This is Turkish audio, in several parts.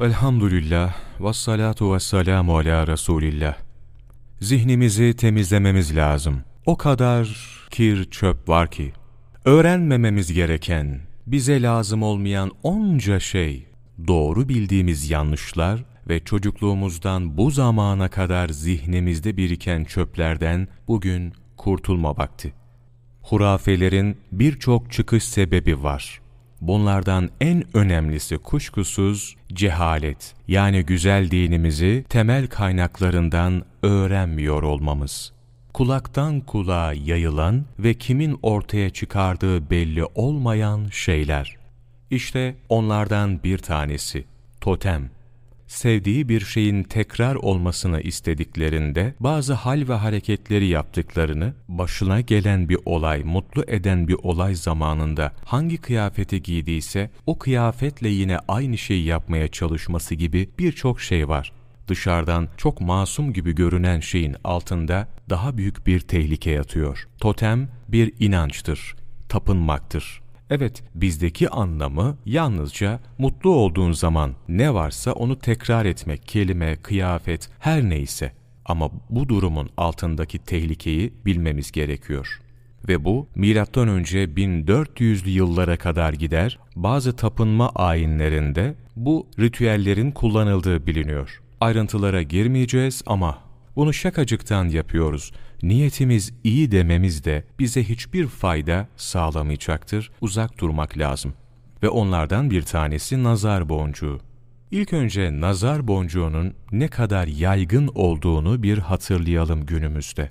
Velhamdülillah, ve salatu ve selamu ala Resulillah. Zihnimizi temizlememiz lazım. O kadar kir çöp var ki, öğrenmememiz gereken, bize lazım olmayan onca şey, doğru bildiğimiz yanlışlar ve çocukluğumuzdan bu zamana kadar zihnimizde biriken çöplerden bugün kurtulma vakti. Hurafelerin birçok çıkış sebebi var. Bunlardan en önemlisi kuşkusuz cehalet, yani güzel dinimizi temel kaynaklarından öğrenmiyor olmamız. Kulaktan kulağa yayılan ve kimin ortaya çıkardığı belli olmayan şeyler. İşte onlardan bir tanesi, totem sevdiği bir şeyin tekrar olmasını istediklerinde bazı hal ve hareketleri yaptıklarını, başına gelen bir olay, mutlu eden bir olay zamanında hangi kıyafeti giydiyse o kıyafetle yine aynı şeyi yapmaya çalışması gibi birçok şey var. Dışarıdan çok masum gibi görünen şeyin altında daha büyük bir tehlike yatıyor. Totem bir inançtır, tapınmaktır Evet, bizdeki anlamı yalnızca mutlu olduğun zaman ne varsa onu tekrar etmek, kelime, kıyafet, her neyse. Ama bu durumun altındaki tehlikeyi bilmemiz gerekiyor. Ve bu milattan önce 1400'lü yıllara kadar gider. Bazı tapınma ayinlerinde bu ritüellerin kullanıldığı biliniyor. Ayrıntılara girmeyeceğiz ama bunu şakacıktan yapıyoruz niyetimiz iyi dememiz de bize hiçbir fayda sağlamayacaktır, uzak durmak lazım. Ve onlardan bir tanesi nazar boncuğu. İlk önce nazar boncuğunun ne kadar yaygın olduğunu bir hatırlayalım günümüzde.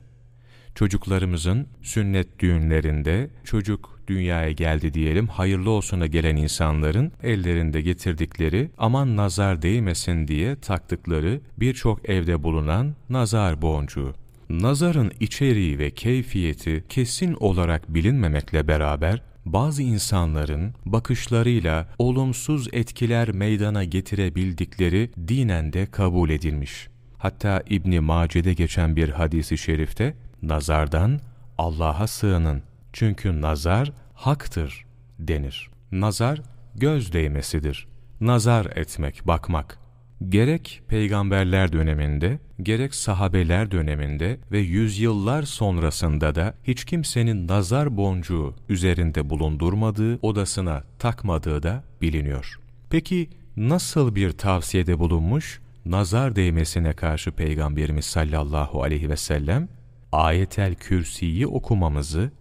Çocuklarımızın sünnet düğünlerinde çocuk dünyaya geldi diyelim hayırlı olsuna gelen insanların ellerinde getirdikleri aman nazar değmesin diye taktıkları birçok evde bulunan nazar boncuğu. Nazarın içeriği ve keyfiyeti kesin olarak bilinmemekle beraber, bazı insanların bakışlarıyla olumsuz etkiler meydana getirebildikleri dinen de kabul edilmiş. Hatta İbni Mace'de geçen bir hadisi şerifte, nazardan Allah'a sığının çünkü nazar haktır denir. Nazar göz değmesidir. Nazar etmek, bakmak gerek peygamberler döneminde, gerek sahabeler döneminde ve yüzyıllar sonrasında da hiç kimsenin nazar boncuğu üzerinde bulundurmadığı, odasına takmadığı da biliniyor. Peki nasıl bir tavsiyede bulunmuş? Nazar değmesine karşı Peygamberimiz sallallahu aleyhi ve sellem, ayetel kürsiyi okumamızı,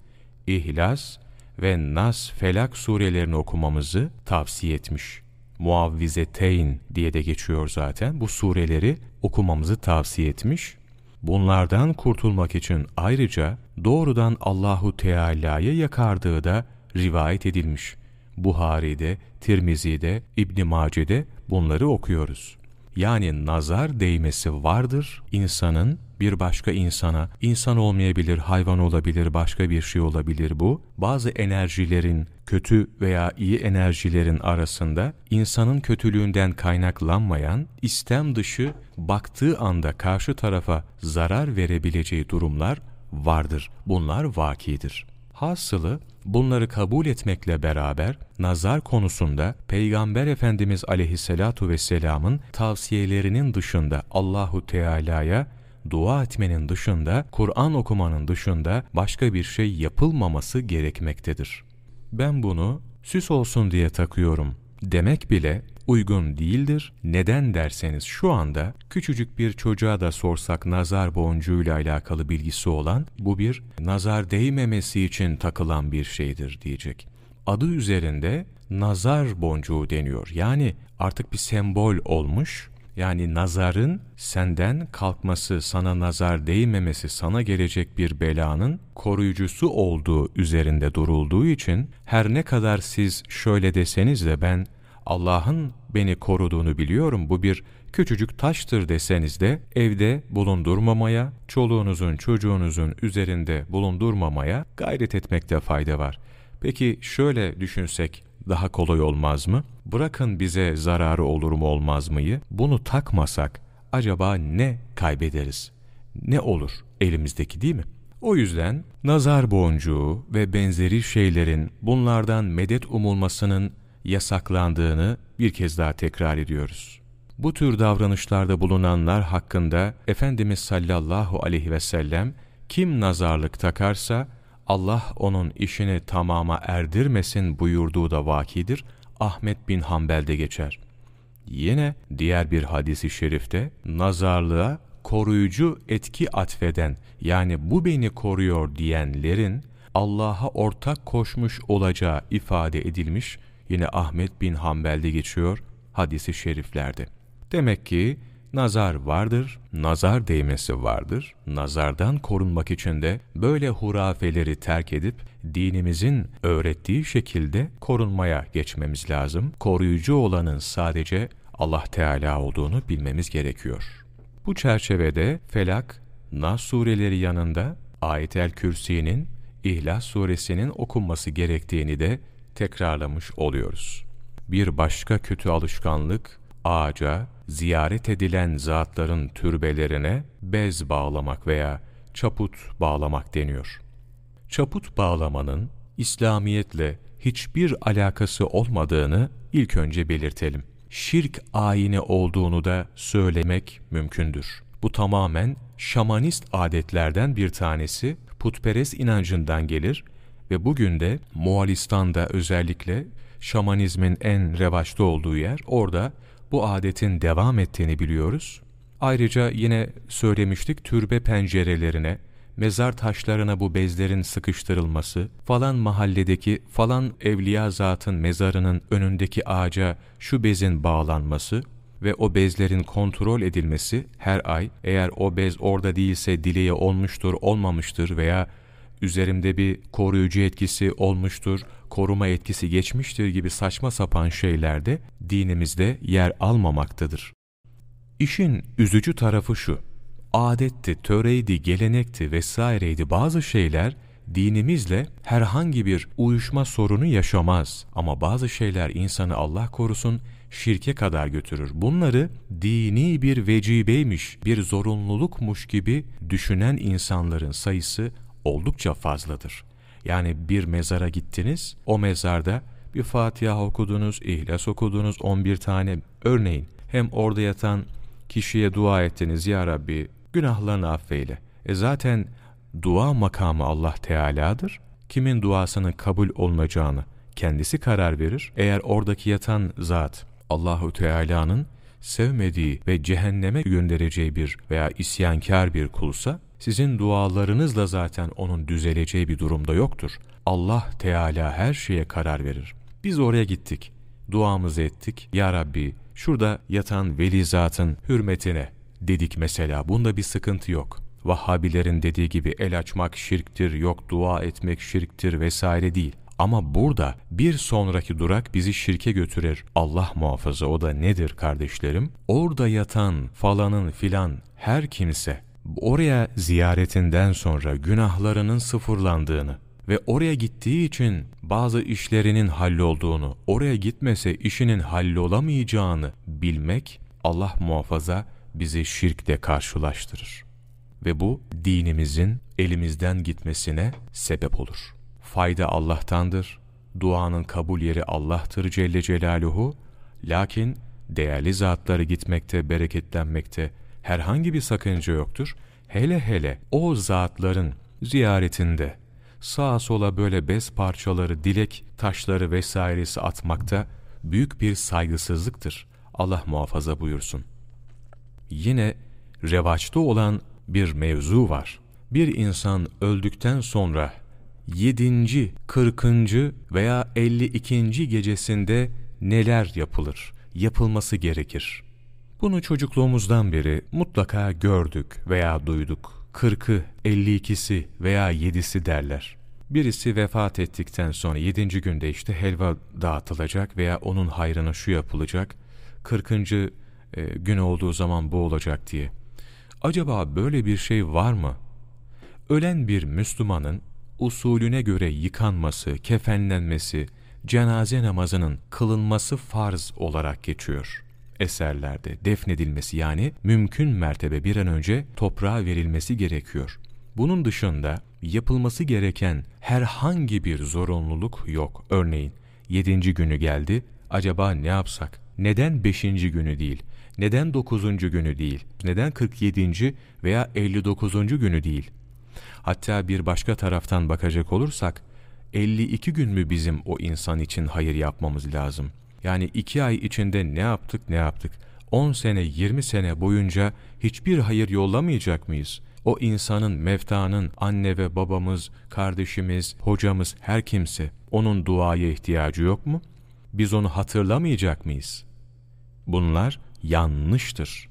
İhlas ve Nas Felak surelerini okumamızı tavsiye etmiş. Muavvizeteyn diye de geçiyor zaten. Bu sureleri okumamızı tavsiye etmiş. Bunlardan kurtulmak için ayrıca doğrudan Allahu Teala'ya yakardığı da rivayet edilmiş. Buhari'de, Tirmizi'de, İbn Mace'de bunları okuyoruz. Yani nazar değmesi vardır insanın bir başka insana, insan olmayabilir, hayvan olabilir, başka bir şey olabilir bu. Bazı enerjilerin, kötü veya iyi enerjilerin arasında insanın kötülüğünden kaynaklanmayan, istem dışı baktığı anda karşı tarafa zarar verebileceği durumlar vardır. Bunlar vakidir. Hasılı bunları kabul etmekle beraber nazar konusunda Peygamber Efendimiz aleyhissalatu vesselamın tavsiyelerinin dışında Allahu Teala'ya dua etmenin dışında, Kur'an okumanın dışında başka bir şey yapılmaması gerekmektedir. Ben bunu süs olsun diye takıyorum demek bile uygun değildir. Neden derseniz şu anda küçücük bir çocuğa da sorsak nazar boncuğuyla alakalı bilgisi olan bu bir nazar değmemesi için takılan bir şeydir diyecek. Adı üzerinde nazar boncuğu deniyor. Yani artık bir sembol olmuş yani nazarın senden kalkması, sana nazar değmemesi, sana gelecek bir belanın koruyucusu olduğu üzerinde durulduğu için her ne kadar siz şöyle deseniz de ben Allah'ın beni koruduğunu biliyorum bu bir küçücük taştır deseniz de evde bulundurmamaya, çoluğunuzun çocuğunuzun üzerinde bulundurmamaya gayret etmekte fayda var. Peki şöyle düşünsek daha kolay olmaz mı? Bırakın bize zararı olur mu olmaz mıyı? Bunu takmasak acaba ne kaybederiz? Ne olur elimizdeki değil mi? O yüzden nazar boncuğu ve benzeri şeylerin bunlardan medet umulmasının yasaklandığını bir kez daha tekrar ediyoruz. Bu tür davranışlarda bulunanlar hakkında Efendimiz sallallahu aleyhi ve sellem kim nazarlık takarsa Allah onun işini tamama erdirmesin buyurduğu da vakidir. Ahmet bin Hanbel'de geçer. Yine diğer bir hadisi şerifte nazarlığa koruyucu etki atfeden yani bu beni koruyor diyenlerin Allah'a ortak koşmuş olacağı ifade edilmiş yine Ahmet bin Hanbel'de geçiyor hadisi şeriflerde. Demek ki nazar vardır, nazar değmesi vardır. Nazardan korunmak için de böyle hurafeleri terk edip dinimizin öğrettiği şekilde korunmaya geçmemiz lazım. Koruyucu olanın sadece Allah Teala olduğunu bilmemiz gerekiyor. Bu çerçevede Felak, Nas sureleri yanında Ayet-el Kürsi'nin İhlas suresinin okunması gerektiğini de tekrarlamış oluyoruz. Bir başka kötü alışkanlık, ağaca, ziyaret edilen zatların türbelerine bez bağlamak veya çaput bağlamak deniyor. Çaput bağlamanın İslamiyetle hiçbir alakası olmadığını ilk önce belirtelim. Şirk ayini olduğunu da söylemek mümkündür. Bu tamamen şamanist adetlerden bir tanesi putperest inancından gelir ve bugün de Moğolistan'da özellikle şamanizmin en revaçta olduğu yer orada bu adetin devam ettiğini biliyoruz. Ayrıca yine söylemiştik türbe pencerelerine, mezar taşlarına bu bezlerin sıkıştırılması, falan mahalledeki falan evliya zatın mezarının önündeki ağaca şu bezin bağlanması ve o bezlerin kontrol edilmesi her ay eğer o bez orada değilse dileği olmuştur, olmamıştır veya üzerimde bir koruyucu etkisi olmuştur, koruma etkisi geçmiştir gibi saçma sapan şeylerde dinimizde yer almamaktadır. İşin üzücü tarafı şu, adetti, töreydi, gelenekti vesaireydi bazı şeyler dinimizle herhangi bir uyuşma sorunu yaşamaz. Ama bazı şeyler insanı Allah korusun şirke kadar götürür. Bunları dini bir vecibeymiş, bir zorunlulukmuş gibi düşünen insanların sayısı oldukça fazladır. Yani bir mezara gittiniz, o mezarda bir Fatiha okudunuz, İhlas okudunuz 11 tane. Örneğin hem orada yatan kişiye dua ettiniz ya Rabbi günahlarını affeyle. E zaten dua makamı Allah Teala'dır. Kimin duasının kabul olunacağını kendisi karar verir. Eğer oradaki yatan zat Allahu Teala'nın sevmediği ve cehenneme göndereceği bir veya isyankar bir kulsa sizin dualarınızla zaten onun düzeleceği bir durumda yoktur. Allah Teala her şeye karar verir. Biz oraya gittik. Duamızı ettik. Ya Rabbi şurada yatan veli zatın hürmetine dedik mesela. Bunda bir sıkıntı yok. Vahhabilerin dediği gibi el açmak şirktir, yok dua etmek şirktir vesaire değil. Ama burada bir sonraki durak bizi şirke götürür. Allah muhafaza o da nedir kardeşlerim? Orada yatan falanın filan her kimse oraya ziyaretinden sonra günahlarının sıfırlandığını ve oraya gittiği için bazı işlerinin hallolduğunu, oraya gitmese işinin hallolamayacağını bilmek Allah muhafaza bizi şirkle karşılaştırır. Ve bu dinimizin elimizden gitmesine sebep olur. Fayda Allah'tandır, duanın kabul yeri Allah'tır Celle Celaluhu, lakin değerli zatları gitmekte, bereketlenmekte, herhangi bir sakınca yoktur. Hele hele o zatların ziyaretinde sağa sola böyle bez parçaları, dilek taşları vesairesi atmakta büyük bir saygısızlıktır. Allah muhafaza buyursun. Yine revaçta olan bir mevzu var. Bir insan öldükten sonra 7. 40. veya 52. gecesinde neler yapılır? Yapılması gerekir. Bunu çocukluğumuzdan beri mutlaka gördük veya duyduk. Kırkı, elli ikisi veya yedisi derler. Birisi vefat ettikten sonra yedinci günde işte helva dağıtılacak veya onun hayrına şu yapılacak. Kırkıncı e, gün olduğu zaman bu olacak diye. Acaba böyle bir şey var mı? Ölen bir Müslümanın usulüne göre yıkanması, kefenlenmesi, cenaze namazının kılınması farz olarak geçiyor eserlerde defnedilmesi yani mümkün mertebe bir an önce toprağa verilmesi gerekiyor. Bunun dışında yapılması gereken herhangi bir zorunluluk yok. Örneğin yedinci günü geldi, acaba ne yapsak? Neden beşinci günü değil? Neden 9. günü değil? Neden 47. veya 59. günü değil? Hatta bir başka taraftan bakacak olursak 52 gün mü bizim o insan için hayır yapmamız lazım? Yani 2 ay içinde ne yaptık ne yaptık? 10 sene 20 sene boyunca hiçbir hayır yollamayacak mıyız? O insanın, meftanın, anne ve babamız, kardeşimiz, hocamız, her kimse onun duaya ihtiyacı yok mu? Biz onu hatırlamayacak mıyız? Bunlar yanlıştır.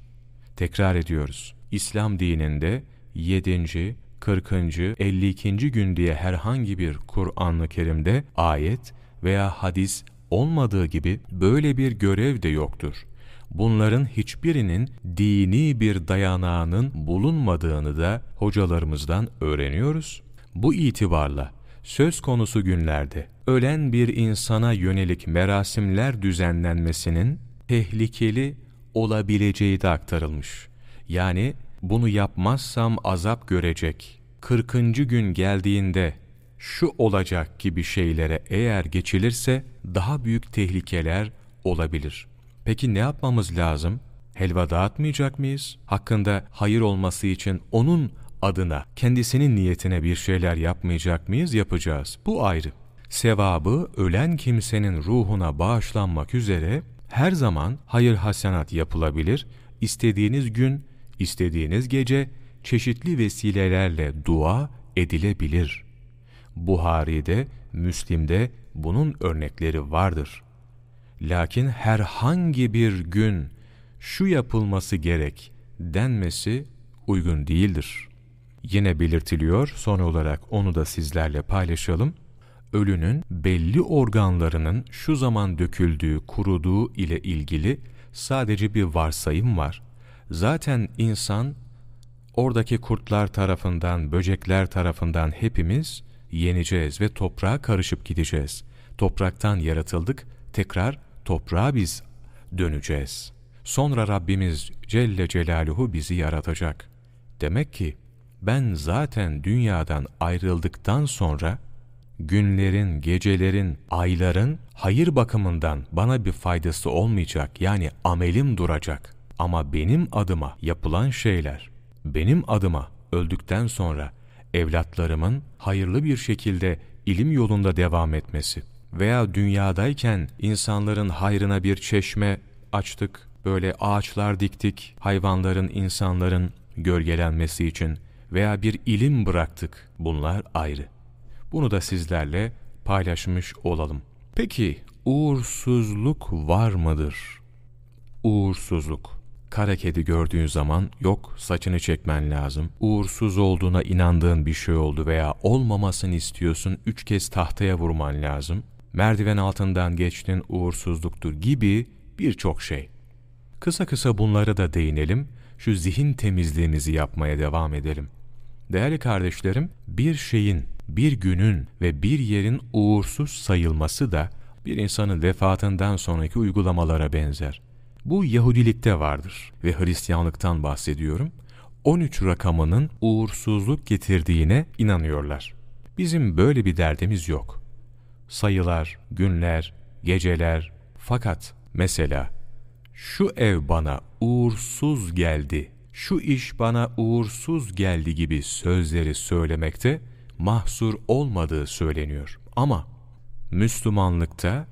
Tekrar ediyoruz. İslam dininde 7. 40. 52. gün diye herhangi bir Kur'an-ı Kerim'de ayet veya hadis olmadığı gibi böyle bir görev de yoktur. Bunların hiçbirinin dini bir dayanağının bulunmadığını da hocalarımızdan öğreniyoruz. Bu itibarla söz konusu günlerde ölen bir insana yönelik merasimler düzenlenmesinin tehlikeli olabileceği de aktarılmış. Yani bunu yapmazsam azap görecek, 40. gün geldiğinde şu olacak gibi şeylere eğer geçilirse daha büyük tehlikeler olabilir. Peki ne yapmamız lazım? Helva dağıtmayacak mıyız? Hakkında hayır olması için onun adına, kendisinin niyetine bir şeyler yapmayacak mıyız? Yapacağız. Bu ayrı. Sevabı ölen kimsenin ruhuna bağışlanmak üzere her zaman hayır hasenat yapılabilir. İstediğiniz gün, istediğiniz gece çeşitli vesilelerle dua edilebilir. Buhari'de, Müslim'de bunun örnekleri vardır. Lakin herhangi bir gün şu yapılması gerek denmesi uygun değildir. Yine belirtiliyor, son olarak onu da sizlerle paylaşalım. Ölünün belli organlarının şu zaman döküldüğü, kuruduğu ile ilgili sadece bir varsayım var. Zaten insan oradaki kurtlar tarafından, böcekler tarafından hepimiz yeneceğiz ve toprağa karışıp gideceğiz. Topraktan yaratıldık, tekrar toprağa biz döneceğiz. Sonra Rabbimiz Celle Celaluhu bizi yaratacak. Demek ki ben zaten dünyadan ayrıldıktan sonra günlerin, gecelerin, ayların hayır bakımından bana bir faydası olmayacak. Yani amelim duracak. Ama benim adıma yapılan şeyler, benim adıma öldükten sonra evlatlarımın hayırlı bir şekilde ilim yolunda devam etmesi veya dünyadayken insanların hayrına bir çeşme açtık, böyle ağaçlar diktik, hayvanların, insanların gölgelenmesi için veya bir ilim bıraktık. Bunlar ayrı. Bunu da sizlerle paylaşmış olalım. Peki uğursuzluk var mıdır? Uğursuzluk. Kara kedi gördüğün zaman yok saçını çekmen lazım. Uğursuz olduğuna inandığın bir şey oldu veya olmamasını istiyorsun üç kez tahtaya vurman lazım. Merdiven altından geçtin uğursuzluktur gibi birçok şey. Kısa kısa bunları da değinelim, şu zihin temizliğimizi yapmaya devam edelim. Değerli kardeşlerim, bir şeyin, bir günün ve bir yerin uğursuz sayılması da bir insanın vefatından sonraki uygulamalara benzer. Bu Yahudilikte vardır ve Hristiyanlıktan bahsediyorum. 13 rakamının uğursuzluk getirdiğine inanıyorlar. Bizim böyle bir derdimiz yok. Sayılar, günler, geceler fakat mesela şu ev bana uğursuz geldi, şu iş bana uğursuz geldi gibi sözleri söylemekte mahsur olmadığı söyleniyor. Ama Müslümanlıkta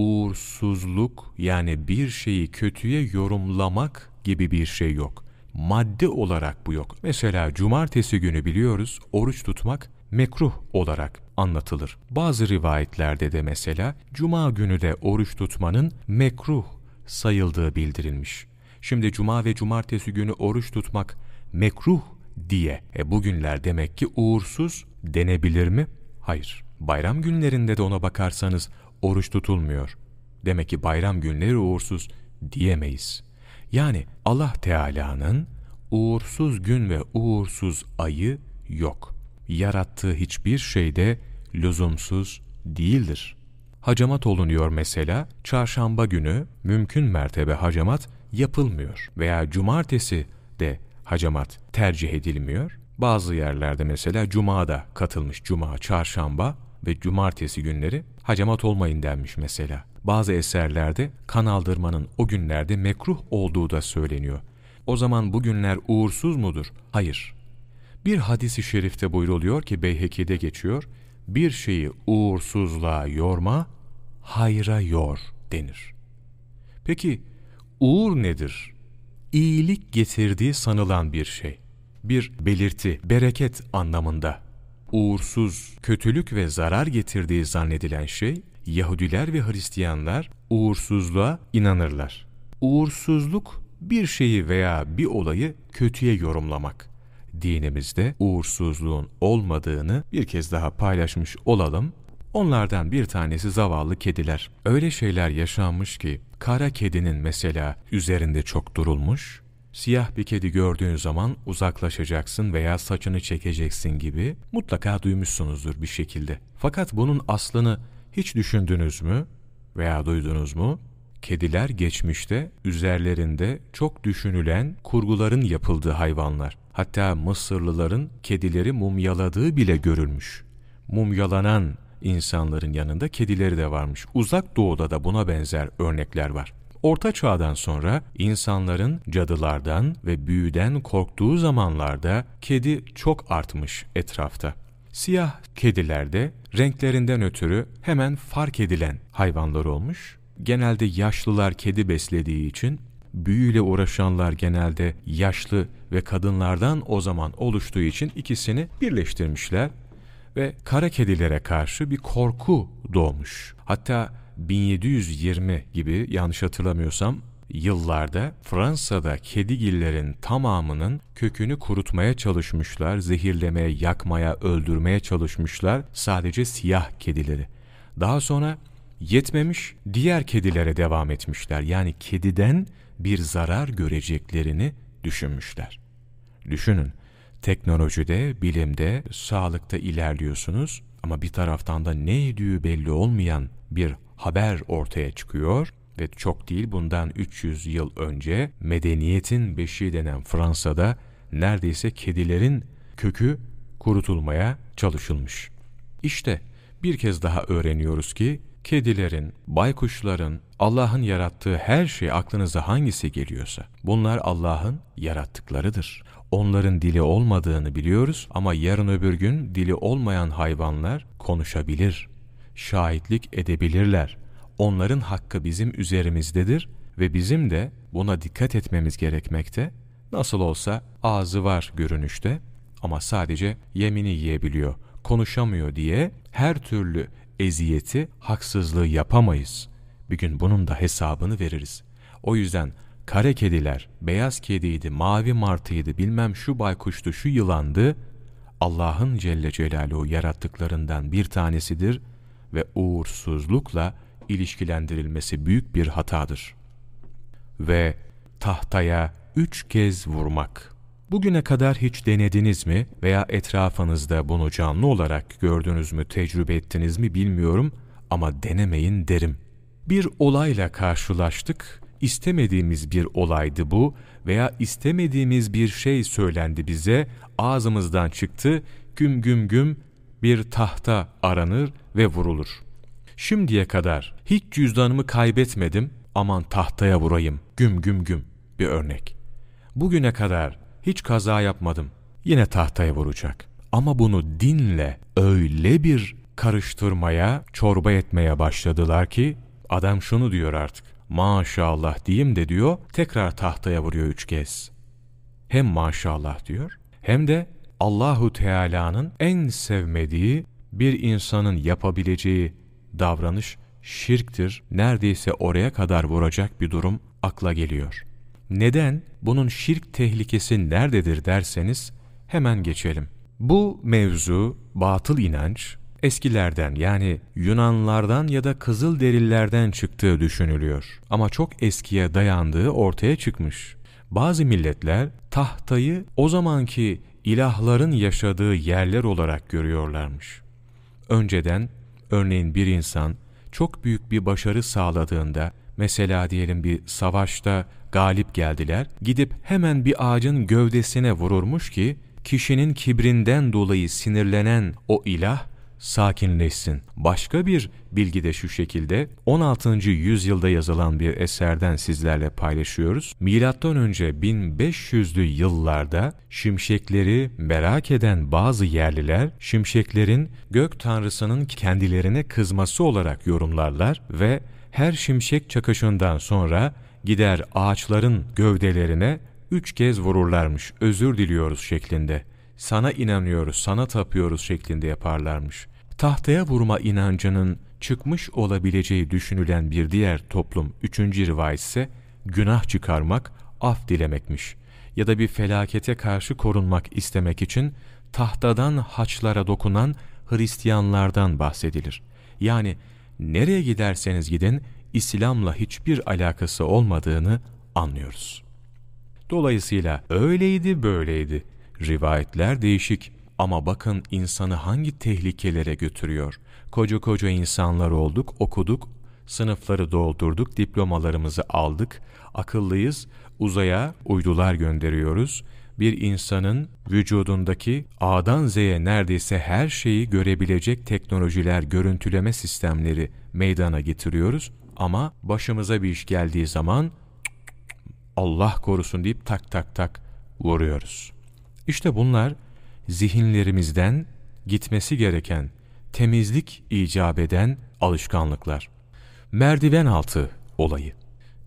uğursuzluk yani bir şeyi kötüye yorumlamak gibi bir şey yok. Madde olarak bu yok. Mesela cumartesi günü biliyoruz oruç tutmak mekruh olarak anlatılır. Bazı rivayetlerde de mesela cuma günü de oruç tutmanın mekruh sayıldığı bildirilmiş. Şimdi cuma ve cumartesi günü oruç tutmak mekruh diye e bugünler demek ki uğursuz denebilir mi? Hayır. Bayram günlerinde de ona bakarsanız oruç tutulmuyor. Demek ki bayram günleri uğursuz diyemeyiz. Yani Allah Teala'nın uğursuz gün ve uğursuz ayı yok. Yarattığı hiçbir şeyde lüzumsuz değildir. Hacamat olunuyor mesela, çarşamba günü mümkün mertebe hacamat yapılmıyor veya cumartesi de hacamat tercih edilmiyor. Bazı yerlerde mesela Cuma'da katılmış Cuma, Çarşamba ve Cumartesi günleri hacamat olmayın denmiş mesela. Bazı eserlerde kan aldırmanın o günlerde mekruh olduğu da söyleniyor. O zaman bu günler uğursuz mudur? Hayır. Bir hadisi şerifte buyruluyor ki Beyheki'de geçiyor. Bir şeyi uğursuzluğa yorma, hayra yor denir. Peki uğur nedir? İyilik getirdiği sanılan bir şey. Bir belirti, bereket anlamında. Uğursuz, kötülük ve zarar getirdiği zannedilen şey, Yahudiler ve Hristiyanlar uğursuzluğa inanırlar. Uğursuzluk bir şeyi veya bir olayı kötüye yorumlamak. Dinimizde uğursuzluğun olmadığını bir kez daha paylaşmış olalım. Onlardan bir tanesi zavallı kediler. Öyle şeyler yaşanmış ki kara kedinin mesela üzerinde çok durulmuş, siyah bir kedi gördüğün zaman uzaklaşacaksın veya saçını çekeceksin gibi mutlaka duymuşsunuzdur bir şekilde. Fakat bunun aslını hiç düşündünüz mü veya duydunuz mu? Kediler geçmişte üzerlerinde çok düşünülen kurguların yapıldığı hayvanlar. Hatta Mısırlıların kedileri mumyaladığı bile görülmüş. Mumyalanan insanların yanında kedileri de varmış. Uzak doğuda da buna benzer örnekler var. Orta çağdan sonra insanların cadılardan ve büyüden korktuğu zamanlarda kedi çok artmış etrafta. Siyah kediler de renklerinden ötürü hemen fark edilen hayvanlar olmuş. Genelde yaşlılar kedi beslediği için büyüyle uğraşanlar genelde yaşlı ve kadınlardan o zaman oluştuğu için ikisini birleştirmişler ve kara kedilere karşı bir korku doğmuş. Hatta 1720 gibi yanlış hatırlamıyorsam yıllarda Fransa'da kedigillerin tamamının kökünü kurutmaya çalışmışlar, zehirlemeye, yakmaya, öldürmeye çalışmışlar sadece siyah kedileri. Daha sonra yetmemiş diğer kedilere devam etmişler. Yani kediden bir zarar göreceklerini düşünmüşler. Düşünün, teknolojide, bilimde, sağlıkta ilerliyorsunuz ama bir taraftan da ne idüğü belli olmayan bir haber ortaya çıkıyor ve çok değil bundan 300 yıl önce medeniyetin beşiği denen Fransa'da neredeyse kedilerin kökü kurutulmaya çalışılmış. İşte bir kez daha öğreniyoruz ki kedilerin, baykuşların, Allah'ın yarattığı her şey aklınıza hangisi geliyorsa bunlar Allah'ın yarattıklarıdır. Onların dili olmadığını biliyoruz ama yarın öbür gün dili olmayan hayvanlar konuşabilir, şahitlik edebilirler. Onların hakkı bizim üzerimizdedir ve bizim de buna dikkat etmemiz gerekmekte. Nasıl olsa ağzı var görünüşte ama sadece yemini yiyebiliyor, konuşamıyor diye her türlü eziyeti, haksızlığı yapamayız. Bir gün bunun da hesabını veririz. O yüzden kare kediler, beyaz kediydi, mavi martıydı, bilmem şu baykuştu, şu yılandı, Allah'ın Celle Celaluhu yarattıklarından bir tanesidir ve uğursuzlukla ilişkilendirilmesi büyük bir hatadır. Ve tahtaya üç kez vurmak. Bugüne kadar hiç denediniz mi veya etrafınızda bunu canlı olarak gördünüz mü, tecrübe ettiniz mi bilmiyorum ama denemeyin derim. Bir olayla karşılaştık, istemediğimiz bir olaydı bu veya istemediğimiz bir şey söylendi bize, ağzımızdan çıktı, güm güm güm bir tahta aranır ve vurulur. Şimdiye kadar hiç cüzdanımı kaybetmedim, aman tahtaya vurayım, güm güm güm bir örnek. Bugüne kadar hiç kaza yapmadım, yine tahtaya vuracak. Ama bunu dinle öyle bir karıştırmaya, çorba etmeye başladılar ki adam şunu diyor artık. Maşallah diyeyim de diyor, tekrar tahtaya vuruyor üç kez. Hem maşallah diyor, hem de Allahu Teala'nın en sevmediği bir insanın yapabileceği davranış şirktir. Neredeyse oraya kadar vuracak bir durum akla geliyor. Neden? Bunun şirk tehlikesi nerededir derseniz hemen geçelim. Bu mevzu, batıl inanç, eskilerden yani Yunanlardan ya da Kızılderililerden çıktığı düşünülüyor. Ama çok eskiye dayandığı ortaya çıkmış. Bazı milletler tahtayı o zamanki ilahların yaşadığı yerler olarak görüyorlarmış. Önceden örneğin bir insan çok büyük bir başarı sağladığında mesela diyelim bir savaşta galip geldiler gidip hemen bir ağacın gövdesine vururmuş ki kişinin kibrinden dolayı sinirlenen o ilah sakinleşsin. Başka bir bilgi de şu şekilde 16. yüzyılda yazılan bir eserden sizlerle paylaşıyoruz. Milattan önce 1500'lü yıllarda şimşekleri merak eden bazı yerliler şimşeklerin gök tanrısının kendilerine kızması olarak yorumlarlar ve her şimşek çakışından sonra gider ağaçların gövdelerine üç kez vururlarmış, özür diliyoruz şeklinde. Sana inanıyoruz, sana tapıyoruz şeklinde yaparlarmış. Tahtaya vurma inancının çıkmış olabileceği düşünülen bir diğer toplum, üçüncü rivayet ise günah çıkarmak, af dilemekmiş. Ya da bir felakete karşı korunmak istemek için tahtadan haçlara dokunan Hristiyanlardan bahsedilir. Yani nereye giderseniz gidin İslam'la hiçbir alakası olmadığını anlıyoruz. Dolayısıyla öyleydi böyleydi. Rivayetler değişik ama bakın insanı hangi tehlikelere götürüyor. Koca koca insanlar olduk, okuduk, sınıfları doldurduk, diplomalarımızı aldık, akıllıyız, uzaya uydular gönderiyoruz. Bir insanın vücudundaki A'dan Z'ye neredeyse her şeyi görebilecek teknolojiler, görüntüleme sistemleri meydana getiriyoruz. Ama başımıza bir iş geldiği zaman Allah korusun deyip tak tak tak vuruyoruz. İşte bunlar zihinlerimizden gitmesi gereken, temizlik icap eden alışkanlıklar. Merdiven altı olayı.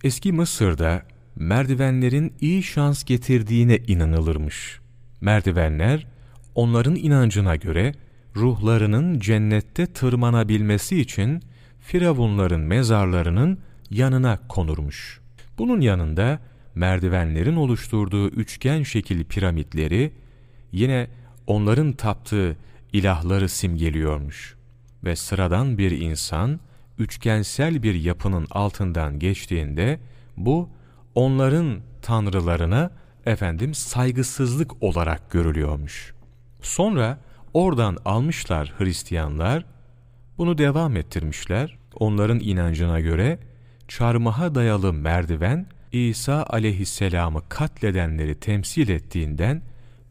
Eski Mısır'da merdivenlerin iyi şans getirdiğine inanılırmış. Merdivenler onların inancına göre ruhlarının cennette tırmanabilmesi için firavunların mezarlarının yanına konurmuş. Bunun yanında merdivenlerin oluşturduğu üçgen şekil piramitleri yine onların taptığı ilahları simgeliyormuş. Ve sıradan bir insan üçgensel bir yapının altından geçtiğinde bu onların tanrılarına efendim saygısızlık olarak görülüyormuş. Sonra oradan almışlar Hristiyanlar, bunu devam ettirmişler. Onların inancına göre çarmıha dayalı merdiven İsa aleyhisselamı katledenleri temsil ettiğinden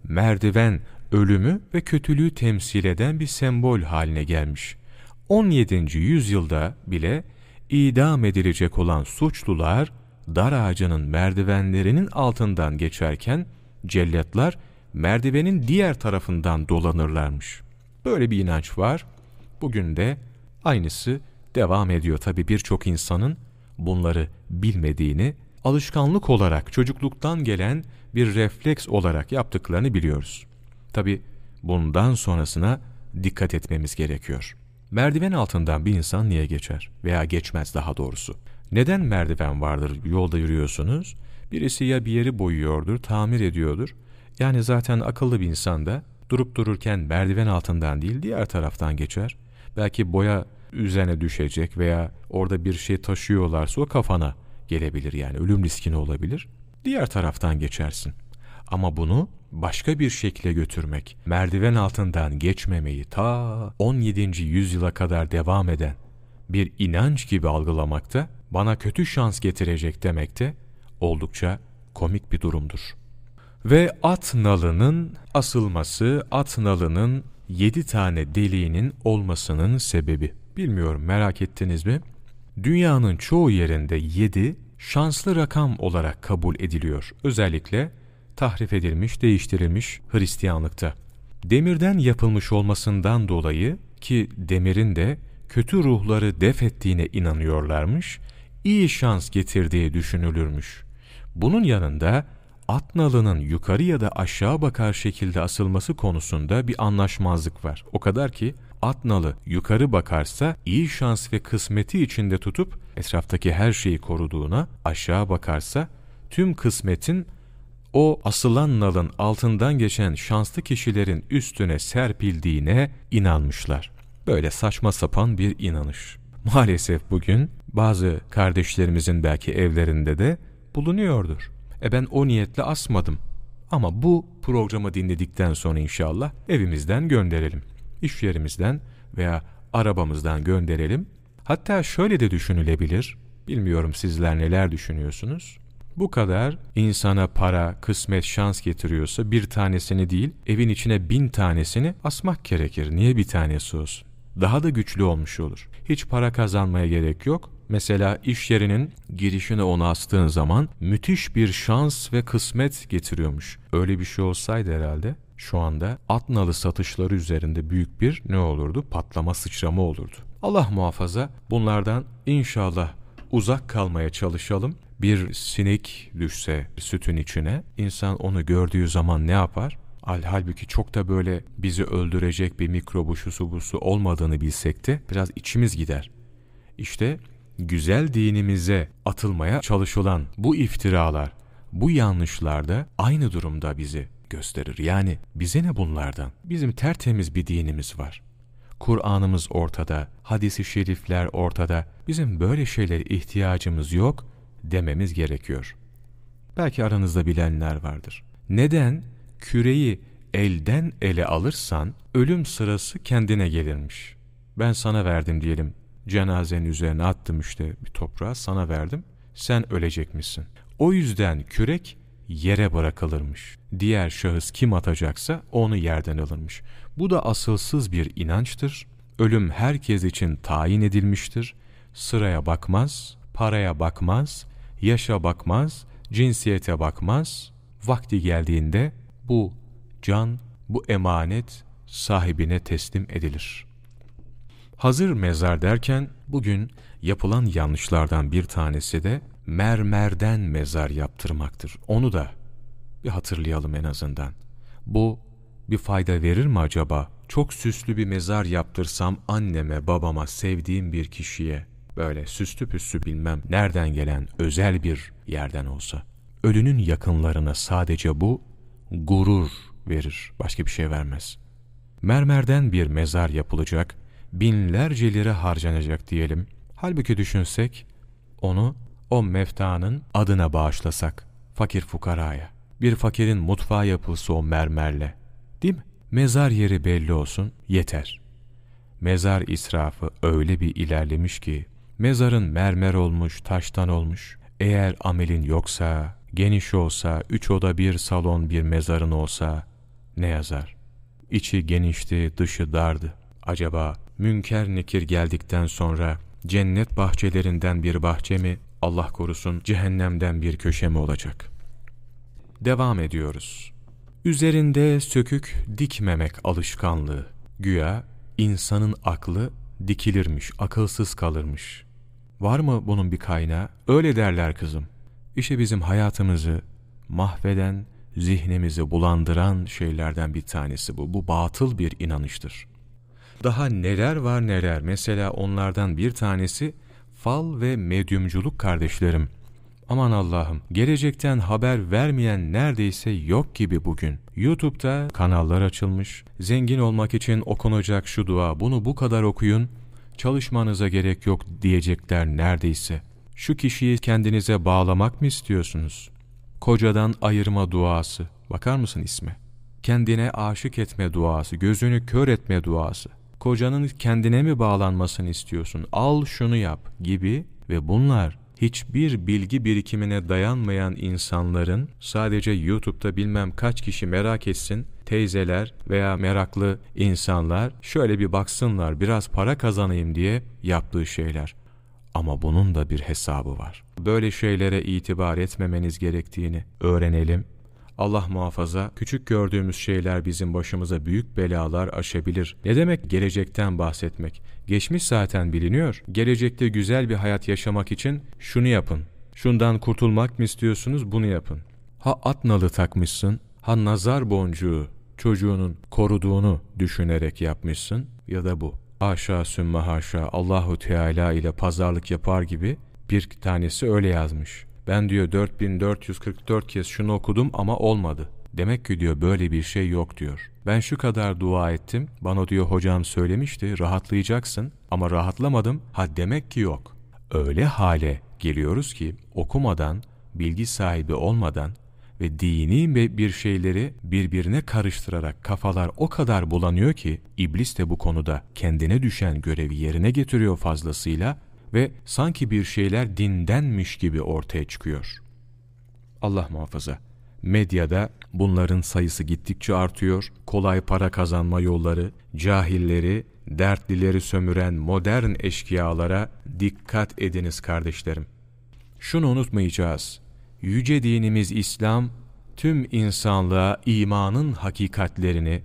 merdiven ölümü ve kötülüğü temsil eden bir sembol haline gelmiş. 17. yüzyılda bile idam edilecek olan suçlular dar ağacının merdivenlerinin altından geçerken cellatlar merdivenin diğer tarafından dolanırlarmış. Böyle bir inanç var. Bugün de aynısı devam ediyor. Tabi birçok insanın bunları bilmediğini, alışkanlık olarak çocukluktan gelen bir refleks olarak yaptıklarını biliyoruz. Tabi bundan sonrasına dikkat etmemiz gerekiyor. Merdiven altından bir insan niye geçer? Veya geçmez daha doğrusu. Neden merdiven vardır yolda yürüyorsunuz? Birisi ya bir yeri boyuyordur, tamir ediyordur. Yani zaten akıllı bir insan da durup dururken merdiven altından değil diğer taraftan geçer. Belki boya üzerine düşecek veya orada bir şey taşıyorlarsa o kafana gelebilir yani ölüm riskine olabilir. Diğer taraftan geçersin. Ama bunu başka bir şekle götürmek, merdiven altından geçmemeyi ta 17. yüzyıla kadar devam eden bir inanç gibi algılamakta, bana kötü şans getirecek demekte oldukça komik bir durumdur. Ve at nalının asılması, at nalının yedi tane deliğinin olmasının sebebi. Bilmiyorum merak ettiniz mi? Dünyanın çoğu yerinde yedi şanslı rakam olarak kabul ediliyor. Özellikle tahrif edilmiş, değiştirilmiş Hristiyanlıkta. Demirden yapılmış olmasından dolayı ki demirin de kötü ruhları def ettiğine inanıyorlarmış, iyi şans getirdiği düşünülürmüş. Bunun yanında at nalının yukarı ya da aşağı bakar şekilde asılması konusunda bir anlaşmazlık var. O kadar ki at nalı yukarı bakarsa iyi şans ve kısmeti içinde tutup etraftaki her şeyi koruduğuna, aşağı bakarsa tüm kısmetin o asılan nalın altından geçen şanslı kişilerin üstüne serpildiğine inanmışlar. Böyle saçma sapan bir inanış. Maalesef bugün bazı kardeşlerimizin belki evlerinde de bulunuyordur. E ben o niyetle asmadım. Ama bu programı dinledikten sonra inşallah evimizden gönderelim. İş yerimizden veya arabamızdan gönderelim. Hatta şöyle de düşünülebilir. Bilmiyorum sizler neler düşünüyorsunuz. Bu kadar insana para, kısmet, şans getiriyorsa bir tanesini değil, evin içine bin tanesini asmak gerekir. Niye bir tanesi olsun? daha da güçlü olmuş olur. Hiç para kazanmaya gerek yok. Mesela iş yerinin girişine onu astığın zaman müthiş bir şans ve kısmet getiriyormuş. Öyle bir şey olsaydı herhalde şu anda at nalı satışları üzerinde büyük bir ne olurdu? Patlama sıçrama olurdu. Allah muhafaza bunlardan inşallah uzak kalmaya çalışalım. Bir sinek düşse sütün içine insan onu gördüğü zaman ne yapar? Al, halbuki çok da böyle bizi öldürecek bir mikrobu şusu busu olmadığını bilsek de biraz içimiz gider. İşte güzel dinimize atılmaya çalışılan bu iftiralar, bu yanlışlar da aynı durumda bizi gösterir. Yani bize ne bunlardan? Bizim tertemiz bir dinimiz var. Kur'an'ımız ortada, hadisi şerifler ortada. Bizim böyle şeylere ihtiyacımız yok dememiz gerekiyor. Belki aranızda bilenler vardır. Neden küreyi elden ele alırsan ölüm sırası kendine gelirmiş. Ben sana verdim diyelim. Cenazenin üzerine attım işte bir toprağa sana verdim. Sen ölecekmişsin. O yüzden kürek yere bırakılırmış. Diğer şahıs kim atacaksa onu yerden alırmış. Bu da asılsız bir inançtır. Ölüm herkes için tayin edilmiştir. Sıraya bakmaz, paraya bakmaz, yaşa bakmaz, cinsiyete bakmaz. Vakti geldiğinde bu can, bu emanet sahibine teslim edilir. Hazır mezar derken bugün yapılan yanlışlardan bir tanesi de mermerden mezar yaptırmaktır. Onu da bir hatırlayalım en azından. Bu bir fayda verir mi acaba? Çok süslü bir mezar yaptırsam anneme, babama, sevdiğim bir kişiye böyle süslü püslü bilmem nereden gelen özel bir yerden olsa. Ölünün yakınlarına sadece bu gurur verir, başka bir şey vermez. Mermerden bir mezar yapılacak, binlerce lira harcanacak diyelim. Halbuki düşünsek, onu o meftanın adına bağışlasak, fakir fukaraya. Bir fakirin mutfağı yapılsa o mermerle. Değil mi? Mezar yeri belli olsun, yeter. Mezar israfı öyle bir ilerlemiş ki, mezarın mermer olmuş, taştan olmuş. Eğer amelin yoksa, geniş olsa, üç oda bir salon bir mezarın olsa, ne yazar? İçi genişti, dışı dardı. Acaba münker nekir geldikten sonra cennet bahçelerinden bir bahçe mi, Allah korusun cehennemden bir köşe mi olacak? Devam ediyoruz. Üzerinde sökük dikmemek alışkanlığı. Güya insanın aklı dikilirmiş, akılsız kalırmış. Var mı bunun bir kaynağı? Öyle derler kızım. İşte bizim hayatımızı mahveden, zihnimizi bulandıran şeylerden bir tanesi bu. Bu batıl bir inanıştır. Daha neler var neler. Mesela onlardan bir tanesi fal ve medyumculuk kardeşlerim. Aman Allah'ım, gelecekten haber vermeyen neredeyse yok gibi bugün. YouTube'da kanallar açılmış, zengin olmak için okunacak şu dua, bunu bu kadar okuyun, çalışmanıza gerek yok diyecekler neredeyse. Şu kişiyi kendinize bağlamak mı istiyorsunuz? Kocadan ayırma duası, bakar mısın isme? Kendine aşık etme duası, gözünü kör etme duası kocanın kendine mi bağlanmasını istiyorsun, al şunu yap gibi ve bunlar hiçbir bilgi birikimine dayanmayan insanların sadece YouTube'da bilmem kaç kişi merak etsin, teyzeler veya meraklı insanlar şöyle bir baksınlar biraz para kazanayım diye yaptığı şeyler. Ama bunun da bir hesabı var. Böyle şeylere itibar etmemeniz gerektiğini öğrenelim Allah muhafaza küçük gördüğümüz şeyler bizim başımıza büyük belalar aşabilir. Ne demek gelecekten bahsetmek? Geçmiş zaten biliniyor. Gelecekte güzel bir hayat yaşamak için şunu yapın. Şundan kurtulmak mı istiyorsunuz bunu yapın. Ha at nalı takmışsın, ha nazar boncuğu çocuğunun koruduğunu düşünerek yapmışsın ya da bu. Haşa sümme haşa Allahu Teala ile pazarlık yapar gibi bir tanesi öyle yazmış. Ben diyor 4444 kez şunu okudum ama olmadı. Demek ki diyor böyle bir şey yok diyor. Ben şu kadar dua ettim. Bana diyor hocam söylemişti rahatlayacaksın ama rahatlamadım. Ha demek ki yok. Öyle hale geliyoruz ki okumadan, bilgi sahibi olmadan ve dini bir şeyleri birbirine karıştırarak kafalar o kadar bulanıyor ki iblis de bu konuda kendine düşen görevi yerine getiriyor fazlasıyla ve sanki bir şeyler dindenmiş gibi ortaya çıkıyor. Allah muhafaza. Medyada bunların sayısı gittikçe artıyor, kolay para kazanma yolları, cahilleri dertlileri sömüren modern eşkıyalara dikkat ediniz kardeşlerim. Şunu unutmayacağız. Yüce dinimiz İslam, tüm insanlığa imanın hakikatlerini,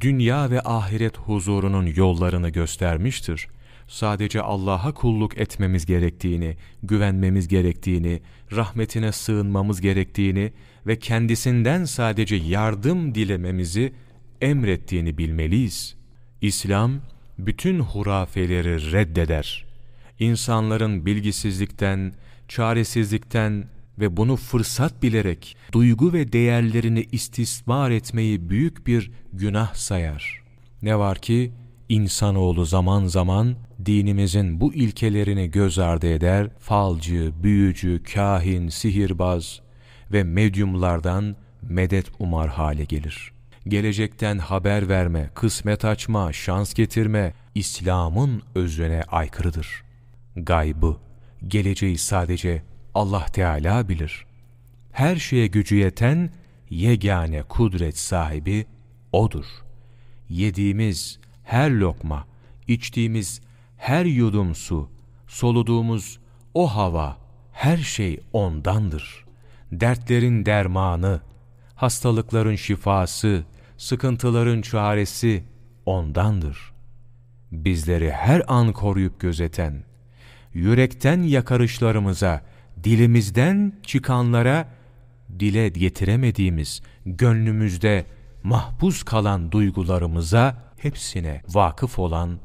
dünya ve ahiret huzurunun yollarını göstermiştir. Sadece Allah'a kulluk etmemiz gerektiğini, güvenmemiz gerektiğini, rahmetine sığınmamız gerektiğini ve kendisinden sadece yardım dilememizi emrettiğini bilmeliyiz. İslam, bütün hurafeleri reddeder. İnsanların bilgisizlikten, çaresizlikten ve bunu fırsat bilerek duygu ve değerlerini istismar etmeyi büyük bir günah sayar. Ne var ki insanoğlu zaman zaman dinimizin bu ilkelerini göz ardı eder, falcı, büyücü, kahin, sihirbaz ve medyumlardan medet umar hale gelir. Gelecekten haber verme, kısmet açma, şans getirme, İslam'ın özüne aykırıdır. Gaybı, geleceği sadece Allah Teala bilir. Her şeye gücü yeten, yegane kudret sahibi O'dur. Yediğimiz her lokma, içtiğimiz her yudum su, soluduğumuz o hava, her şey O'ndandır. Dertlerin dermanı, hastalıkların şifası, sıkıntıların çaresi O'ndandır. Bizleri her an koruyup gözeten, yürekten yakarışlarımıza, dilimizden çıkanlara, dile getiremediğimiz, gönlümüzde mahpus kalan duygularımıza hepsine vakıf olan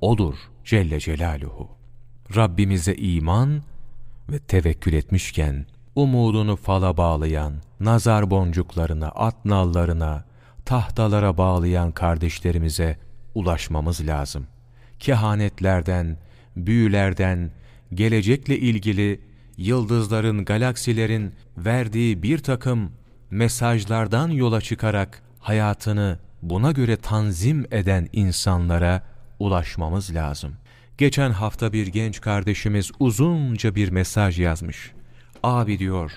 O'dur Celle Celaluhu. Rabbimize iman ve tevekkül etmişken, umudunu fala bağlayan, nazar boncuklarına, at nallarına, tahtalara bağlayan kardeşlerimize ulaşmamız lazım. Kehanetlerden, büyülerden, gelecekle ilgili yıldızların, galaksilerin verdiği bir takım mesajlardan yola çıkarak hayatını buna göre tanzim eden insanlara ulaşmamız lazım. Geçen hafta bir genç kardeşimiz uzunca bir mesaj yazmış. Abi diyor,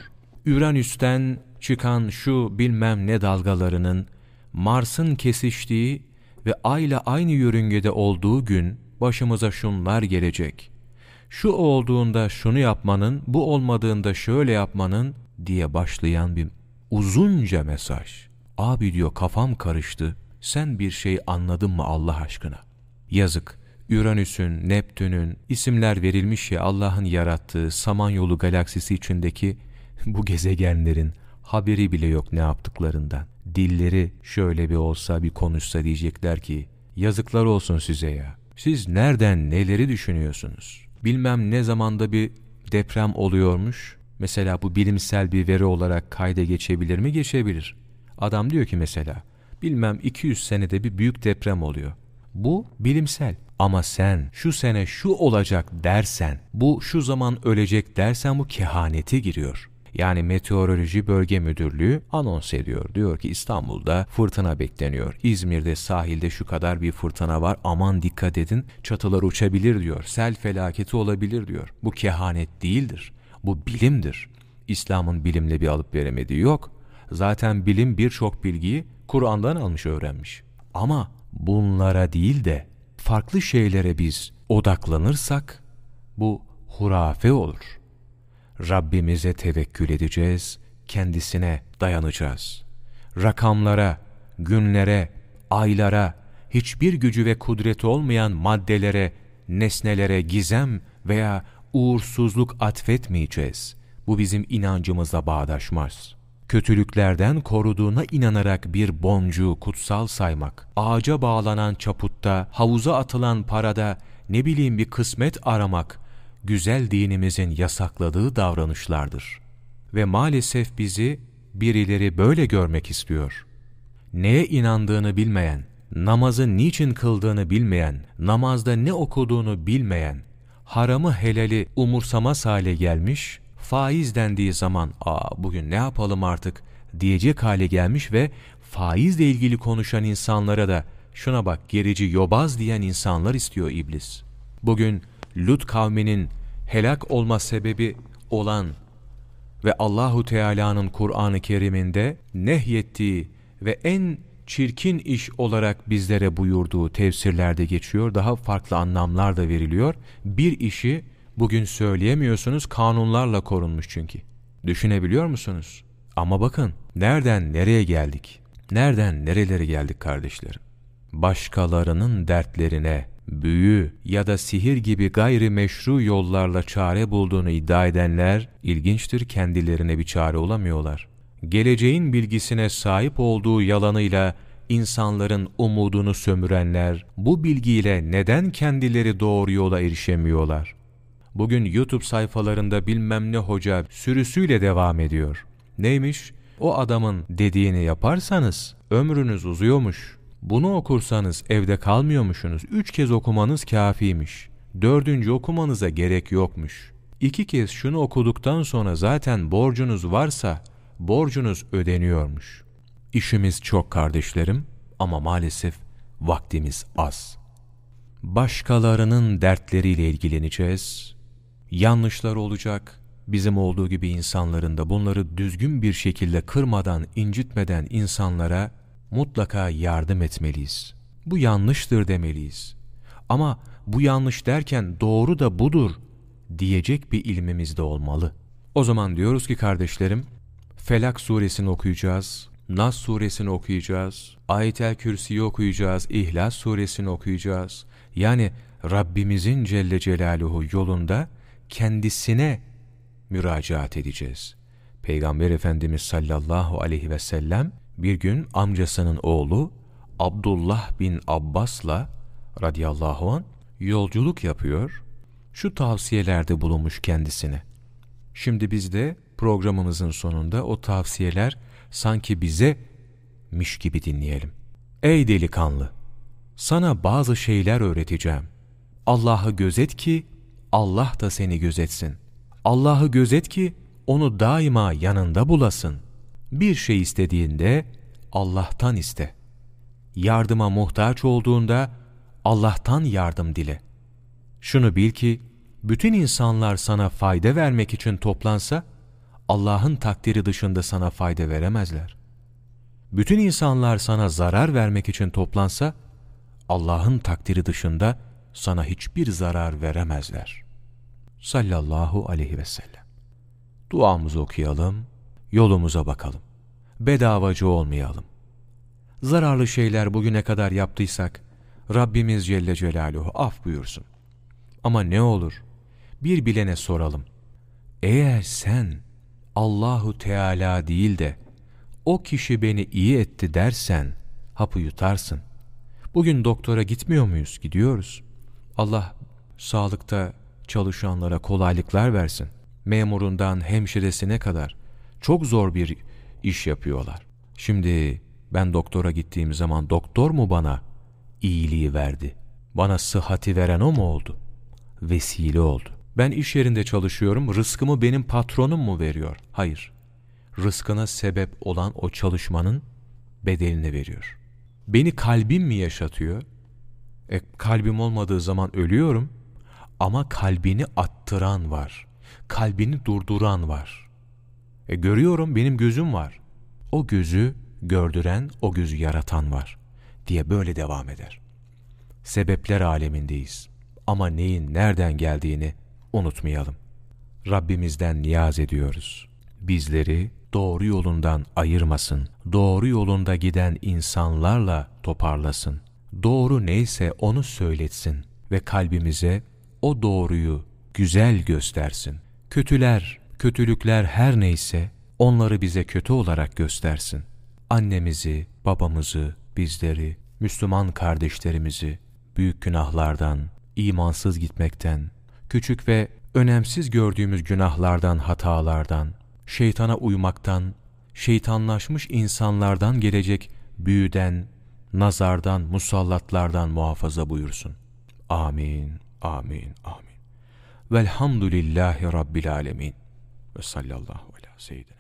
Uranüs'ten çıkan şu bilmem ne dalgalarının Mars'ın kesiştiği ve Ay'la aynı yörüngede olduğu gün başımıza şunlar gelecek. Şu olduğunda şunu yapmanın, bu olmadığında şöyle yapmanın diye başlayan bir uzunca mesaj. Abi diyor kafam karıştı. Sen bir şey anladın mı Allah aşkına? Yazık. Uranüs'ün, Neptün'ün isimler verilmiş ya Allah'ın yarattığı Samanyolu galaksisi içindeki bu gezegenlerin haberi bile yok ne yaptıklarından. Dilleri şöyle bir olsa bir konuşsa diyecekler ki yazıklar olsun size ya. Siz nereden neleri düşünüyorsunuz? Bilmem ne zamanda bir deprem oluyormuş. Mesela bu bilimsel bir veri olarak kayda geçebilir mi? Geçebilir. Adam diyor ki mesela bilmem 200 senede bir büyük deprem oluyor. Bu bilimsel. Ama sen şu sene şu olacak dersen, bu şu zaman ölecek dersen bu kehanete giriyor. Yani Meteoroloji Bölge Müdürlüğü anons ediyor. Diyor ki İstanbul'da fırtına bekleniyor. İzmir'de sahilde şu kadar bir fırtına var. Aman dikkat edin çatılar uçabilir diyor. Sel felaketi olabilir diyor. Bu kehanet değildir. Bu bilimdir. İslam'ın bilimle bir alıp veremediği yok. Zaten bilim birçok bilgiyi Kur'an'dan almış öğrenmiş. Ama bunlara değil de farklı şeylere biz odaklanırsak bu hurafe olur. Rabbimize tevekkül edeceğiz, kendisine dayanacağız. Rakamlara, günlere, aylara, hiçbir gücü ve kudreti olmayan maddelere, nesnelere gizem veya uğursuzluk atfetmeyeceğiz. Bu bizim inancımızla bağdaşmaz kötülüklerden koruduğuna inanarak bir boncuğu kutsal saymak, ağaca bağlanan çaputta, havuza atılan parada ne bileyim bir kısmet aramak, güzel dinimizin yasakladığı davranışlardır. Ve maalesef bizi birileri böyle görmek istiyor. Neye inandığını bilmeyen, namazı niçin kıldığını bilmeyen, namazda ne okuduğunu bilmeyen, haramı helali umursamaz hale gelmiş faiz dendiği zaman ''Aa bugün ne yapalım artık?'' diyecek hale gelmiş ve faizle ilgili konuşan insanlara da şuna bak gerici yobaz diyen insanlar istiyor iblis. Bugün Lut kavminin helak olma sebebi olan ve Allahu Teala'nın Kur'an-ı Kerim'inde nehyettiği ve en çirkin iş olarak bizlere buyurduğu tefsirlerde geçiyor. Daha farklı anlamlar da veriliyor. Bir işi bugün söyleyemiyorsunuz kanunlarla korunmuş çünkü. Düşünebiliyor musunuz? Ama bakın nereden nereye geldik? Nereden nerelere geldik kardeşlerim? Başkalarının dertlerine büyü ya da sihir gibi gayri meşru yollarla çare bulduğunu iddia edenler ilginçtir kendilerine bir çare olamıyorlar. Geleceğin bilgisine sahip olduğu yalanıyla insanların umudunu sömürenler bu bilgiyle neden kendileri doğru yola erişemiyorlar? Bugün YouTube sayfalarında bilmem ne hoca sürüsüyle devam ediyor. Neymiş? O adamın dediğini yaparsanız ömrünüz uzuyormuş. Bunu okursanız evde kalmıyormuşsunuz. Üç kez okumanız kafiymiş. Dördüncü okumanıza gerek yokmuş. İki kez şunu okuduktan sonra zaten borcunuz varsa borcunuz ödeniyormuş. İşimiz çok kardeşlerim ama maalesef vaktimiz az. Başkalarının dertleriyle ilgileneceğiz. Yanlışlar olacak. Bizim olduğu gibi insanların da bunları düzgün bir şekilde kırmadan, incitmeden insanlara mutlaka yardım etmeliyiz. Bu yanlıştır demeliyiz. Ama bu yanlış derken doğru da budur diyecek bir ilmimiz de olmalı. O zaman diyoruz ki kardeşlerim, Felak suresini okuyacağız, Nas suresini okuyacağız, Ayet-el Kürsi'yi okuyacağız, İhlas suresini okuyacağız. Yani Rabbimizin Celle Celaluhu yolunda kendisine müracaat edeceğiz. Peygamber Efendimiz sallallahu aleyhi ve sellem bir gün amcasının oğlu Abdullah bin Abbas'la radıyallahu an yolculuk yapıyor. Şu tavsiyelerde bulunmuş kendisine. Şimdi biz de programımızın sonunda o tavsiyeler sanki bize miş gibi dinleyelim. Ey delikanlı! Sana bazı şeyler öğreteceğim. Allah'ı gözet ki Allah da seni gözetsin. Allah'ı gözet ki onu daima yanında bulasın. Bir şey istediğinde Allah'tan iste. Yardıma muhtaç olduğunda Allah'tan yardım dile. Şunu bil ki bütün insanlar sana fayda vermek için toplansa Allah'ın takdiri dışında sana fayda veremezler. Bütün insanlar sana zarar vermek için toplansa Allah'ın takdiri dışında sana hiçbir zarar veremezler. Sallallahu aleyhi ve sellem. Duamızı okuyalım, yolumuza bakalım. Bedavacı olmayalım. Zararlı şeyler bugüne kadar yaptıysak Rabbimiz Celle Celaluhu af buyursun. Ama ne olur bir bilene soralım. Eğer sen Allahu Teala değil de o kişi beni iyi etti dersen hapı yutarsın. Bugün doktora gitmiyor muyuz? Gidiyoruz. Allah sağlıkta çalışanlara kolaylıklar versin. Memurundan hemşiresine kadar çok zor bir iş yapıyorlar. Şimdi ben doktora gittiğim zaman doktor mu bana iyiliği verdi? Bana sıhhati veren o mu oldu? Vesile oldu. Ben iş yerinde çalışıyorum, rızkımı benim patronum mu veriyor? Hayır. Rızkına sebep olan o çalışmanın bedelini veriyor. Beni kalbim mi yaşatıyor? E, kalbim olmadığı zaman ölüyorum ama kalbini attıran var. Kalbini durduran var. E, görüyorum benim gözüm var. O gözü gördüren, o gözü yaratan var diye böyle devam eder. Sebepler alemindeyiz ama neyin nereden geldiğini unutmayalım. Rabbimizden niyaz ediyoruz. Bizleri doğru yolundan ayırmasın, doğru yolunda giden insanlarla toparlasın. Doğru neyse onu söyletsin ve kalbimize o doğruyu güzel göstersin. Kötüler, kötülükler her neyse onları bize kötü olarak göstersin. Annemizi, babamızı, bizleri, Müslüman kardeşlerimizi büyük günahlardan, imansız gitmekten, küçük ve önemsiz gördüğümüz günahlardan, hatalardan, şeytana uymaktan, şeytanlaşmış insanlardan gelecek büyüden, nazardan, musallatlardan muhafaza buyursun. Amin, amin, amin. Velhamdülillahi Rabbil alemin. Ve sallallahu ala seyyidina.